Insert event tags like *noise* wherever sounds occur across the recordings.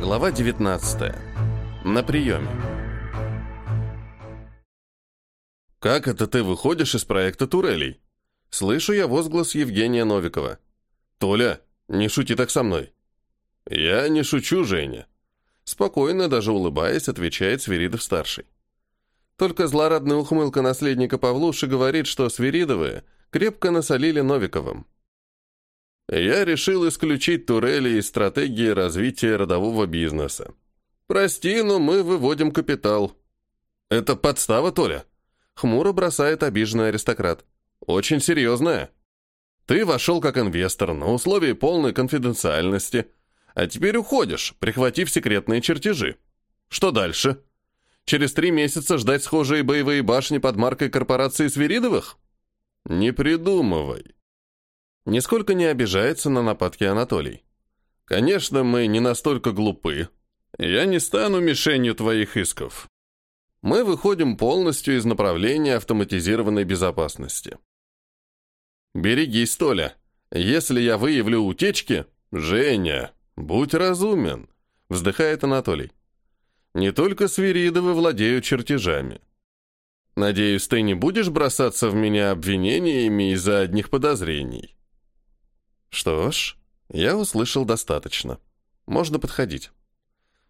Глава 19. На приеме. «Как это ты выходишь из проекта турелей?» Слышу я возглас Евгения Новикова. «Толя, не шути так со мной». «Я не шучу, Женя». Спокойно, даже улыбаясь, отвечает Свиридов-старший. Только злорадная ухмылка наследника Павлуши говорит, что Свиридовы крепко насолили Новиковым. Я решил исключить турели из стратегии развития родового бизнеса. Прости, но мы выводим капитал. Это подстава, Толя. Хмуро бросает обиженный аристократ. Очень серьезная. Ты вошел как инвестор на условии полной конфиденциальности, а теперь уходишь, прихватив секретные чертежи. Что дальше? Через три месяца ждать схожие боевые башни под маркой корпорации Свиридовых? Не придумывай. Нисколько не обижается на нападки Анатолий. Конечно, мы не настолько глупы. Я не стану мишенью твоих исков. Мы выходим полностью из направления автоматизированной безопасности. Берегись, Толя. Если я выявлю утечки... Женя, будь разумен, вздыхает Анатолий. Не только Свиридовы владеют чертежами. Надеюсь, ты не будешь бросаться в меня обвинениями из-за одних подозрений. Что ж, я услышал достаточно. Можно подходить.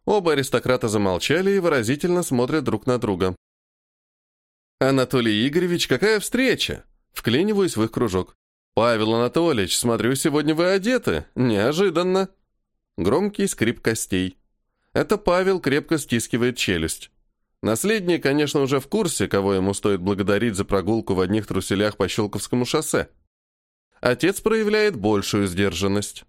Оба аристократа замолчали и выразительно смотрят друг на друга. «Анатолий Игоревич, какая встреча?» Вклиниваюсь в их кружок. «Павел Анатольевич, смотрю, сегодня вы одеты. Неожиданно». Громкий скрип костей. Это Павел крепко стискивает челюсть. Наследник, конечно, уже в курсе, кого ему стоит благодарить за прогулку в одних труселях по Щелковскому шоссе. Отец проявляет большую сдержанность.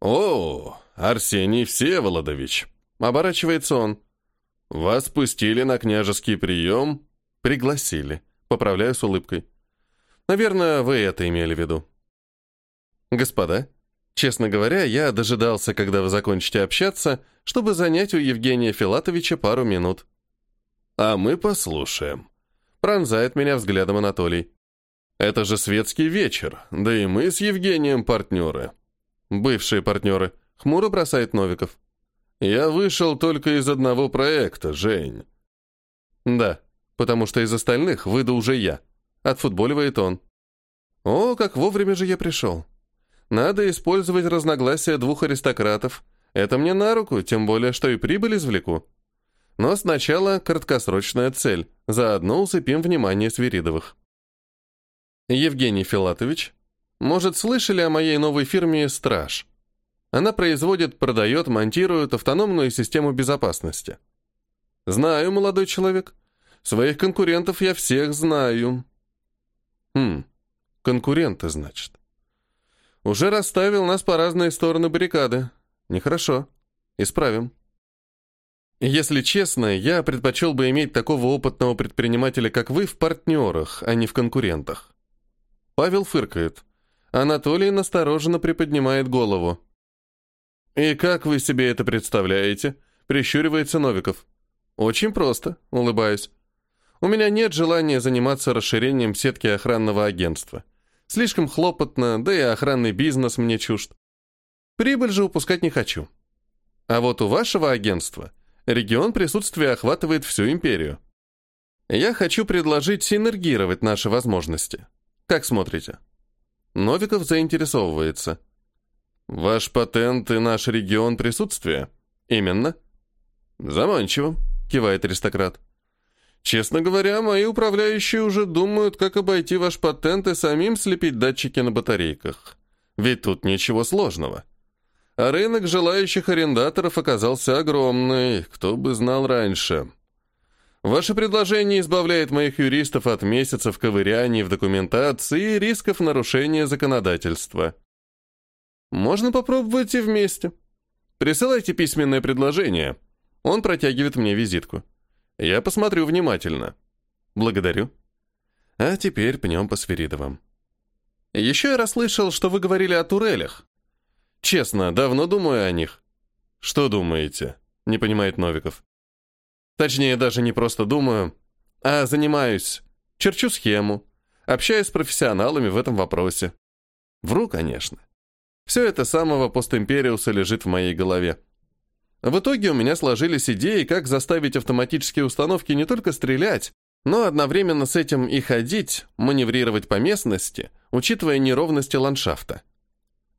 «О, Арсений Всеволодович!» — оборачивается он. «Вас пустили на княжеский прием?» «Пригласили», — поправляю с улыбкой. «Наверное, вы это имели в виду». «Господа, честно говоря, я дожидался, когда вы закончите общаться, чтобы занять у Евгения Филатовича пару минут». «А мы послушаем», — пронзает меня взглядом Анатолий. Это же светский вечер, да и мы с Евгением партнеры. Бывшие партнеры. Хмуро бросает Новиков. Я вышел только из одного проекта, Жень. Да, потому что из остальных выйду уже я. Отфутболивает он. О, как вовремя же я пришел. Надо использовать разногласия двух аристократов. Это мне на руку, тем более, что и прибыль извлеку. Но сначала краткосрочная цель. Заодно усыпим внимание Свиридовых. Евгений Филатович, может, слышали о моей новой фирме «Страж»? Она производит, продает, монтирует автономную систему безопасности. Знаю, молодой человек. Своих конкурентов я всех знаю. Хм, конкуренты, значит. Уже расставил нас по разные стороны баррикады. Нехорошо. Исправим. Если честно, я предпочел бы иметь такого опытного предпринимателя, как вы, в партнерах, а не в конкурентах. Павел фыркает. Анатолий настороженно приподнимает голову. «И как вы себе это представляете?» — прищуривается Новиков. «Очень просто», — улыбаюсь. «У меня нет желания заниматься расширением сетки охранного агентства. Слишком хлопотно, да и охранный бизнес мне чужд. Прибыль же упускать не хочу. А вот у вашего агентства регион присутствия охватывает всю империю. Я хочу предложить синергировать наши возможности. Как смотрите?» Новиков заинтересовывается. «Ваш патент и наш регион присутствия?» «Именно». «Заманчиво», — кивает аристократ. «Честно говоря, мои управляющие уже думают, как обойти ваш патент и самим слепить датчики на батарейках. Ведь тут ничего сложного. А рынок желающих арендаторов оказался огромный, кто бы знал раньше». Ваше предложение избавляет моих юристов от месяцев ковыряний в документации и рисков нарушения законодательства. Можно попробовать и вместе. Присылайте письменное предложение. Он протягивает мне визитку. Я посмотрю внимательно. Благодарю. А теперь пнем по Сферидовым. Еще я расслышал, что вы говорили о турелях. Честно, давно думаю о них. Что думаете? Не понимает Новиков. Точнее, даже не просто думаю, а занимаюсь, черчу схему, общаюсь с профессионалами в этом вопросе. Вру, конечно. Все это самого постимпериуса лежит в моей голове. В итоге у меня сложились идеи, как заставить автоматические установки не только стрелять, но одновременно с этим и ходить, маневрировать по местности, учитывая неровности ландшафта.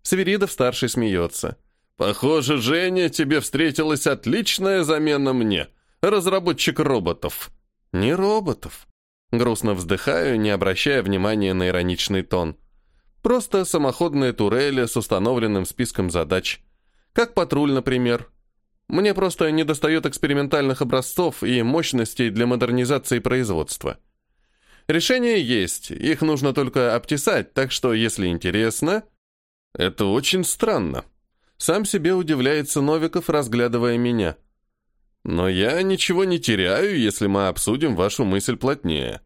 Свиридов-старший смеется. «Похоже, Женя, тебе встретилась отличная замена мне, разработчик роботов». «Не роботов». Грустно вздыхаю, не обращая внимания на ироничный тон. Просто самоходные турели с установленным списком задач. Как патруль, например. Мне просто недостает экспериментальных образцов и мощностей для модернизации производства. Решения есть, их нужно только обтесать, так что, если интересно... Это очень странно. Сам себе удивляется Новиков, разглядывая меня. Но я ничего не теряю, если мы обсудим вашу мысль плотнее.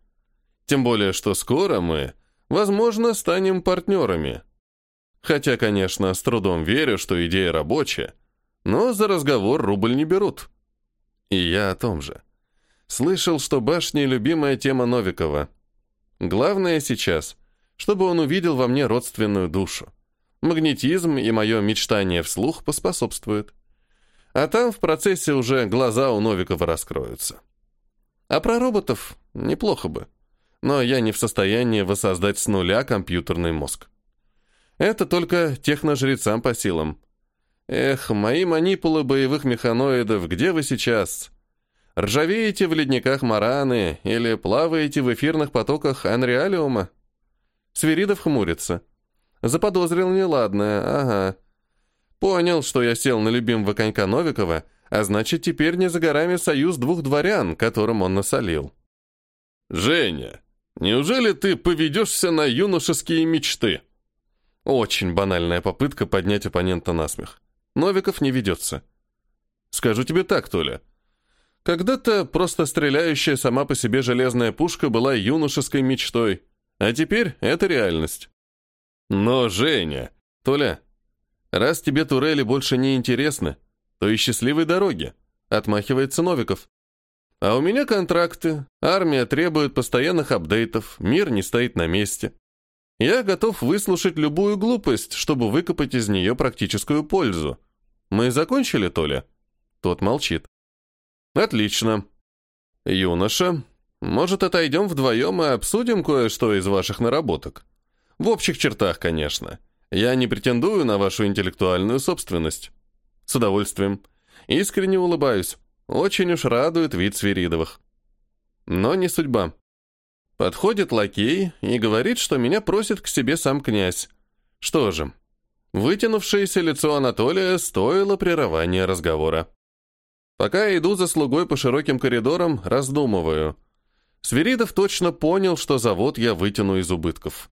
Тем более, что скоро мы, возможно, станем партнерами. Хотя, конечно, с трудом верю, что идея рабочая, но за разговор рубль не берут. И я о том же. Слышал, что башни — любимая тема Новикова. Главное сейчас, чтобы он увидел во мне родственную душу. Магнетизм и мое мечтание вслух поспособствуют. А там в процессе уже глаза у Новикова раскроются. А про роботов неплохо бы. Но я не в состоянии воссоздать с нуля компьютерный мозг. Это только техножрецам по силам. Эх, мои манипулы боевых механоидов, где вы сейчас? Ржавеете в ледниках Мараны или плаваете в эфирных потоках Анреалиума? Свиридов хмурится. Заподозрил неладное, ага. Понял, что я сел на любимого конька Новикова, а значит, теперь не за горами союз двух дворян, которым он насолил. «Женя, неужели ты поведешься на юношеские мечты?» Очень банальная попытка поднять оппонента на смех. Новиков не ведется. Скажу тебе так, Толя. Когда-то просто стреляющая сама по себе железная пушка была юношеской мечтой, а теперь это реальность. Но, Женя... Толя, раз тебе турели больше не интересны, то и счастливой дороги, отмахивается Новиков. А у меня контракты, армия требует постоянных апдейтов, мир не стоит на месте. Я готов выслушать любую глупость, чтобы выкопать из нее практическую пользу. Мы закончили, Толя?» Тот молчит. «Отлично. Юноша, может, отойдем вдвоем и обсудим кое-что из ваших наработок? В общих чертах, конечно. Я не претендую на вашу интеллектуальную собственность. С удовольствием. Искренне улыбаюсь. Очень уж радует вид Свиридовых. Но не судьба. Подходит лакей и говорит, что меня просит к себе сам князь. Что же, Вытянувшееся лицо Анатолия стоило прерывания разговора. Пока я иду за слугой по широким коридорам, раздумываю. Свиридов точно понял, что завод я вытяну из убытков.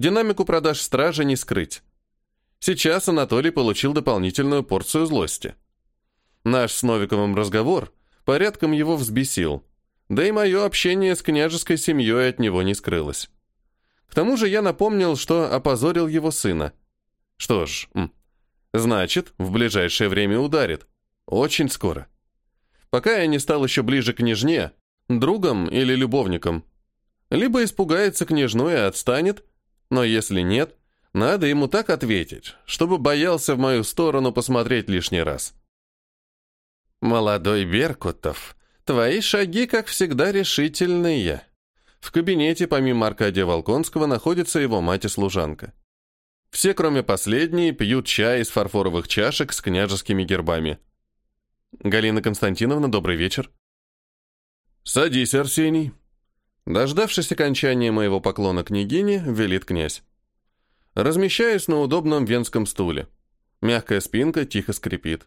Динамику продаж стражи не скрыть. Сейчас Анатолий получил дополнительную порцию злости. Наш с Новиковым разговор порядком его взбесил, да и мое общение с княжеской семьей от него не скрылось. К тому же я напомнил, что опозорил его сына. Что ж, значит, в ближайшее время ударит. Очень скоро. Пока я не стал еще ближе к княжне, другом или любовником. Либо испугается княжну и отстанет, но если нет, надо ему так ответить, чтобы боялся в мою сторону посмотреть лишний раз. «Молодой Беркутов, твои шаги, как всегда, решительные». В кабинете, помимо Аркадия Волконского, находится его мать и служанка. Все, кроме последней, пьют чай из фарфоровых чашек с княжескими гербами. Галина Константиновна, добрый вечер. Садись, Арсений. Дождавшись окончания моего поклона княгине, велит князь. Размещаюсь на удобном венском стуле. Мягкая спинка тихо скрипит.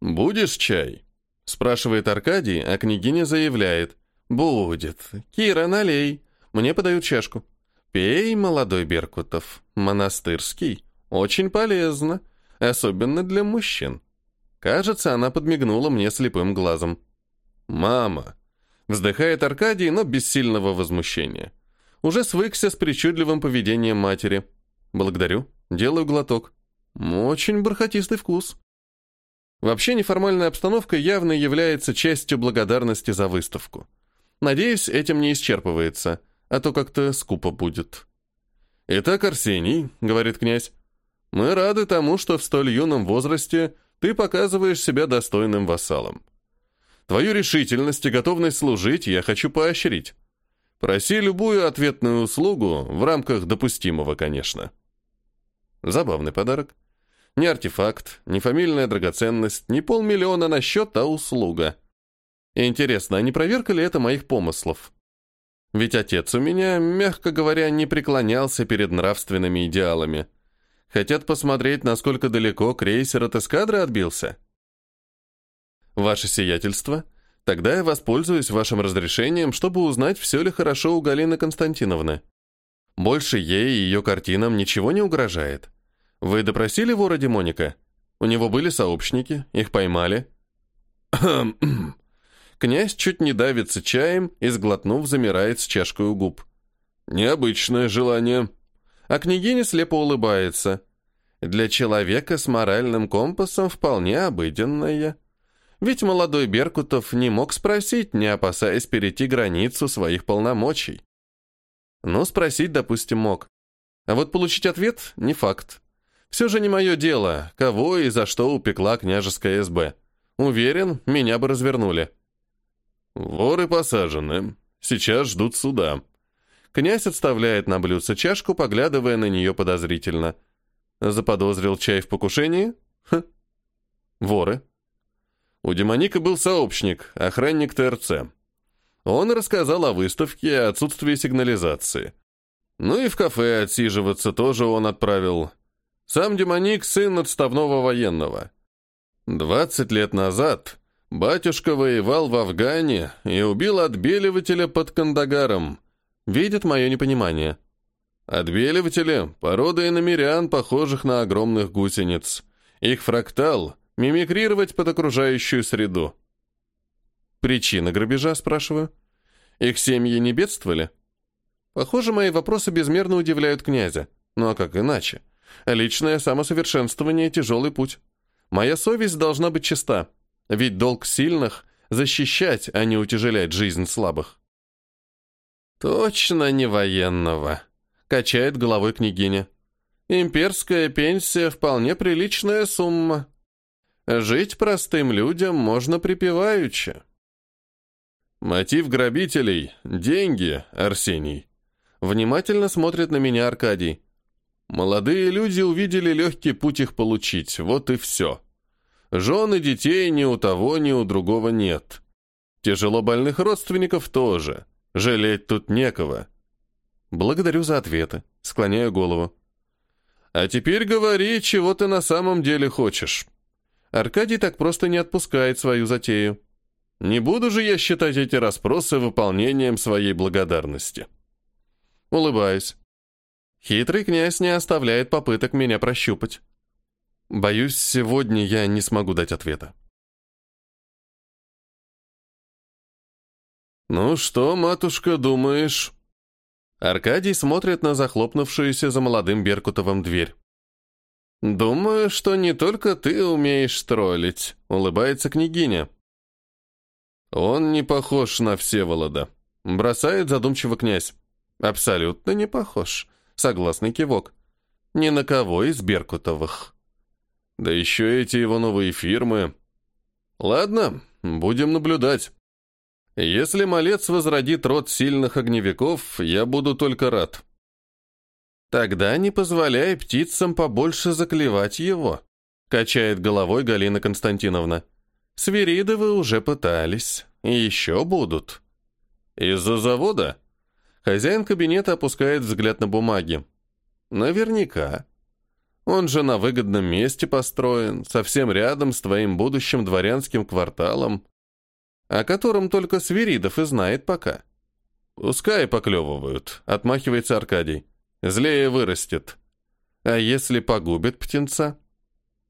«Будешь чай?» — спрашивает Аркадий, а княгиня заявляет. «Будет. Кира, налей. Мне подают чашку». «Пей, молодой Беркутов, монастырский. Очень полезно, особенно для мужчин». Кажется, она подмигнула мне слепым глазом. «Мама!» Вздыхает Аркадий, но без сильного возмущения. Уже свыкся с причудливым поведением матери. Благодарю. Делаю глоток. Очень бархатистый вкус. Вообще неформальная обстановка явно является частью благодарности за выставку. Надеюсь, этим не исчерпывается – а то как-то скупо будет. «Итак, Арсений», — говорит князь, — «мы рады тому, что в столь юном возрасте ты показываешь себя достойным вассалом. Твою решительность и готовность служить я хочу поощрить. Проси любую ответную услугу, в рамках допустимого, конечно. Забавный подарок. Не артефакт, не фамильная драгоценность, не полмиллиона на счет, а услуга. Интересно, а не проверка ли это моих помыслов? Ведь отец у меня, мягко говоря, не преклонялся перед нравственными идеалами. Хотят посмотреть, насколько далеко крейсер от эскадры отбился? Ваше сиятельство, тогда я воспользуюсь вашим разрешением, чтобы узнать, все ли хорошо у Галины Константиновны. Больше ей и ее картинам ничего не угрожает. Вы допросили вора Демоника? У него были сообщники, их поймали. *clears throat* Князь чуть не давится чаем и, сглотнув, замирает с чашкой у губ. Необычное желание. А княгиня слепо улыбается. Для человека с моральным компасом вполне обыденное. Ведь молодой Беркутов не мог спросить, не опасаясь перейти границу своих полномочий. Ну, спросить, допустим, мог. А вот получить ответ – не факт. Все же не мое дело, кого и за что упекла княжеская СБ. Уверен, меня бы развернули. Воры посажены. Сейчас ждут суда. Князь отставляет на блюдце чашку, поглядывая на нее подозрительно. Заподозрил чай в покушении? Хм. Воры. У демоника был сообщник, охранник ТРЦ. Он рассказал о выставке и отсутствии сигнализации. Ну и в кафе отсиживаться тоже он отправил. Сам демоник – сын отставного военного. Двадцать лет назад Батюшка воевал в Афгане и убил отбеливателя под Кандагаром. Видит мое непонимание. Отбеливатели – порода иномерян, похожих на огромных гусениц. Их фрактал – мимикрировать под окружающую среду. Причина грабежа, спрашиваю. Их семьи не бедствовали? Похоже, мои вопросы безмерно удивляют князя. Ну а как иначе? Личное самосовершенствование – тяжелый путь. Моя совесть должна быть чиста. Ведь долг сильных — защищать, а не утяжелять жизнь слабых. «Точно не военного», — качает головой княгиня. «Имперская пенсия — вполне приличная сумма. Жить простым людям можно припеваючи». «Мотив грабителей — деньги, Арсений». Внимательно смотрит на меня Аркадий. Молодые люди увидели легкий путь их получить, вот и все. Жен и детей ни у того, ни у другого нет. Тяжело больных родственников тоже. Жалеть тут некого. Благодарю за ответы. Склоняю голову. А теперь говори, чего ты на самом деле хочешь. Аркадий так просто не отпускает свою затею. Не буду же я считать эти расспросы выполнением своей благодарности. Улыбаюсь. Хитрый князь не оставляет попыток меня прощупать. Боюсь, сегодня я не смогу дать ответа. «Ну что, матушка, думаешь?» Аркадий смотрит на захлопнувшуюся за молодым Беркутовым дверь. «Думаю, что не только ты умеешь троллить», — улыбается княгиня. «Он не похож на Всеволода», — бросает задумчиво князь. «Абсолютно не похож», — согласный кивок. «Ни на кого из Беркутовых». Да еще эти его новые фирмы. Ладно, будем наблюдать. Если малец возродит род сильных огневиков, я буду только рад. Тогда не позволяй птицам побольше заклевать его, качает головой Галина Константиновна. Свиридовы уже пытались, и еще будут. Из-за завода? Хозяин кабинета опускает взгляд на бумаги. Наверняка. Он же на выгодном месте построен, совсем рядом с твоим будущим дворянским кварталом, о котором только Свиридов и знает пока. Пускай поклевывают, отмахивается Аркадий. Злее вырастет. А если погубит птенца?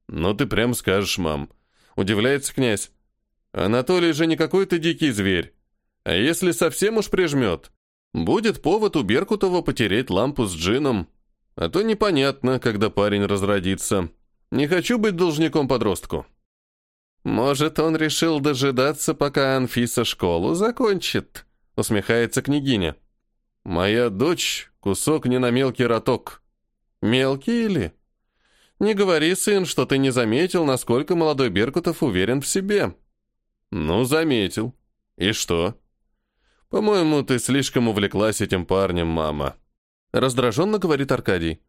Ну ты прям скажешь, мам. Удивляется князь. Анатолий же не какой-то дикий зверь. А если совсем уж прижмет? Будет повод у Беркутова потереть лампу с джином, а то непонятно, когда парень разродится. Не хочу быть должником подростку. Может, он решил дожидаться, пока Анфиса школу закончит, усмехается княгиня. Моя дочь — кусок не на мелкий роток. Мелкий или? Не говори, сын, что ты не заметил, насколько молодой Беркутов уверен в себе. Ну, заметил. И что? По-моему, ты слишком увлеклась этим парнем, мама. Раздраженно говорит Аркадий.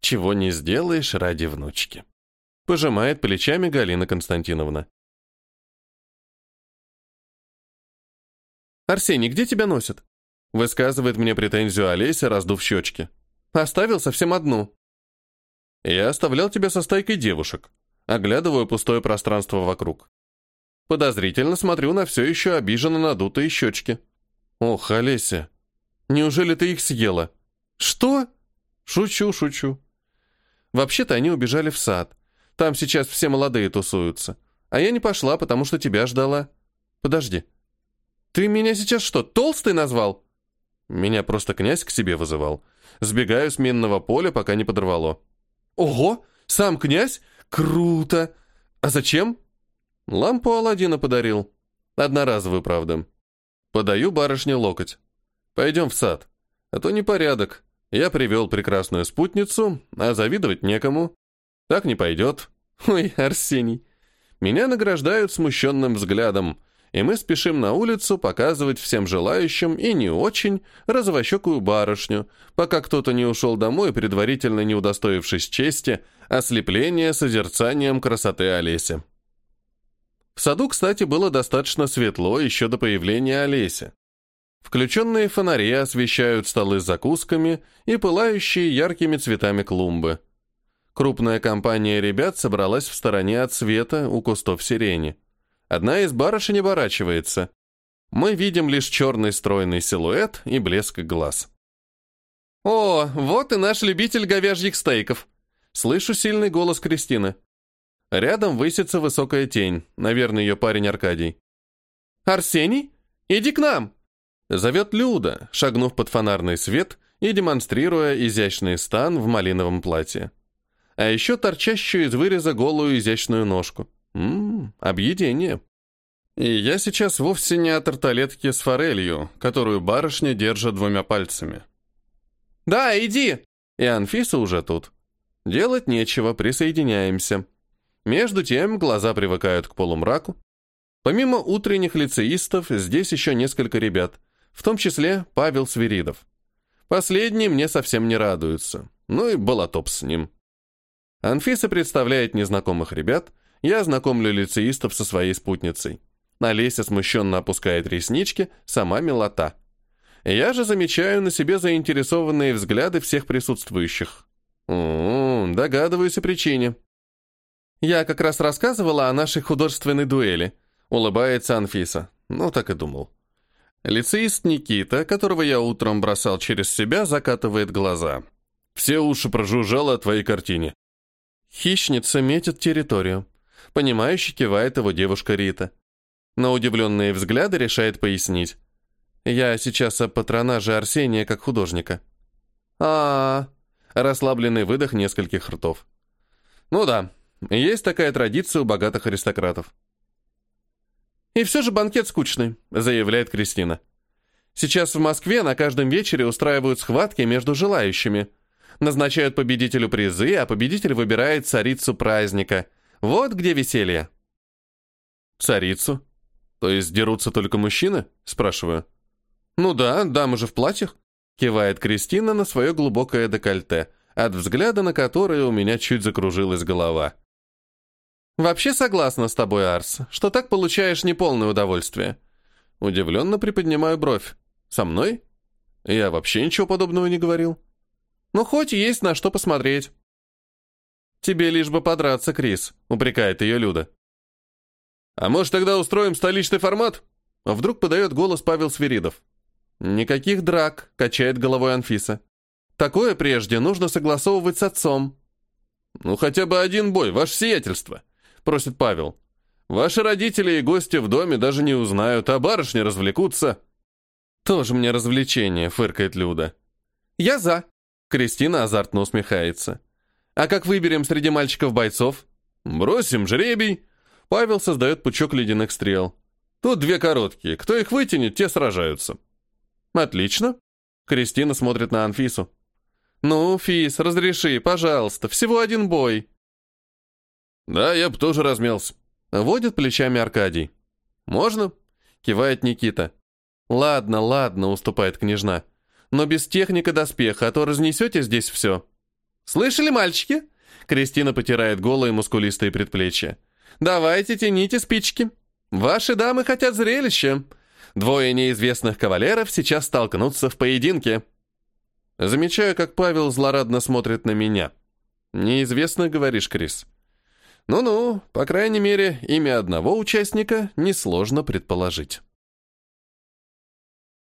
Чего не сделаешь ради внучки. Пожимает плечами Галина Константиновна. «Арсений, где тебя носят?» Высказывает мне претензию Олеся, раздув щечки. «Оставил совсем одну». «Я оставлял тебя со стайкой девушек». Оглядываю пустое пространство вокруг. Подозрительно смотрю на все еще обиженно надутые щечки. «Ох, Олеся, неужели ты их съела?» «Что?» «Шучу, шучу». Вообще-то они убежали в сад. Там сейчас все молодые тусуются. А я не пошла, потому что тебя ждала. Подожди, «Ты меня сейчас что, толстый назвал?» Меня просто князь к себе вызывал. Сбегаю с минного поля, пока не подорвало. «Ого! Сам князь? Круто! А зачем?» Лампу Аладдина подарил. Одноразовую, правда. Подаю барышне локоть. «Пойдем в сад. А то непорядок. Я привел прекрасную спутницу, а завидовать некому. Так не пойдет. Ой, Арсений. Меня награждают смущенным взглядом и мы спешим на улицу показывать всем желающим и не очень розовощекую барышню, пока кто-то не ушел домой, предварительно не удостоившись чести, ослепления созерцанием красоты Олеси. В саду, кстати, было достаточно светло еще до появления Олеси. Включенные фонари освещают столы с закусками и пылающие яркими цветами клумбы. Крупная компания ребят собралась в стороне от света у кустов сирени. Одна из барышень оборачивается. Мы видим лишь черный стройный силуэт и блеск глаз. «О, вот и наш любитель говяжьих стейков!» Слышу сильный голос Кристины. Рядом высится высокая тень, наверное, ее парень Аркадий. «Арсений, иди к нам!» Зовет Люда, шагнув под фонарный свет и демонстрируя изящный стан в малиновом платье. А еще торчащую из выреза голую изящную ножку. Ммм, объедение. И я сейчас вовсе не о тарталетке с форелью, которую барышня держит двумя пальцами. «Да, иди!» И Анфиса уже тут. Делать нечего, присоединяемся. Между тем глаза привыкают к полумраку. Помимо утренних лицеистов, здесь еще несколько ребят, в том числе Павел Свиридов. Последний мне совсем не радуется. Ну и болотоп с ним. Анфиса представляет незнакомых ребят, я знакомлю лицеистов со своей спутницей. Олеся смущенно опускает реснички, сама милота. Я же замечаю на себе заинтересованные взгляды всех присутствующих. О, догадываюсь о причине. Я как раз рассказывала о нашей художественной дуэли. Улыбается Анфиса. Ну, так и думал. Лицеист Никита, которого я утром бросал через себя, закатывает глаза. Все уши прожужжало о твоей картине. Хищница метит территорию. Понимающе кивает его девушка Рита. На удивленные взгляды решает пояснить. Я сейчас о патронаже Арсения как художника. а, -а, -а Расслабленный выдох нескольких ртов. Ну да, есть такая традиция у богатых аристократов. «И все же банкет скучный», — заявляет Кристина. «Сейчас в Москве на каждом вечере устраивают схватки между желающими. Назначают победителю призы, а победитель выбирает царицу праздника — вот где веселье. Царицу? То есть дерутся только мужчины? Спрашиваю. Ну да, дамы же в платьях. Кивает Кристина на свое глубокое декольте, от взгляда на которое у меня чуть закружилась голова. Вообще согласна с тобой, Арс, что так получаешь неполное удовольствие. Удивленно приподнимаю бровь. Со мной? Я вообще ничего подобного не говорил. Ну, хоть есть на что посмотреть. «Тебе лишь бы подраться, Крис», — упрекает ее Люда. «А может, тогда устроим столичный формат?» Вдруг подает голос Павел Свиридов. «Никаких драк», — качает головой Анфиса. «Такое прежде нужно согласовывать с отцом». «Ну, хотя бы один бой, ваше сиятельство», — просит Павел. «Ваши родители и гости в доме даже не узнают, а барышни развлекутся». «Тоже мне развлечение», — фыркает Люда. «Я за», — Кристина азартно усмехается. А как выберем среди мальчиков бойцов? Бросим жребий. Павел создает пучок ледяных стрел. Тут две короткие. Кто их вытянет, те сражаются. Отлично. Кристина смотрит на Анфису. Ну, Фис, разреши, пожалуйста, всего один бой. Да, я бы тоже размялся. Водит плечами Аркадий. Можно? Кивает Никита. Ладно, ладно, уступает княжна. Но без техника доспеха, а то разнесете здесь все. Слышали, мальчики? Кристина потирает голые мускулистые предплечья. Давайте тяните спички. Ваши дамы хотят зрелища. Двое неизвестных кавалеров сейчас столкнутся в поединке. Замечаю, как Павел злорадно смотрит на меня. Неизвестно, говоришь, Крис. Ну-ну, по крайней мере, имя одного участника несложно предположить.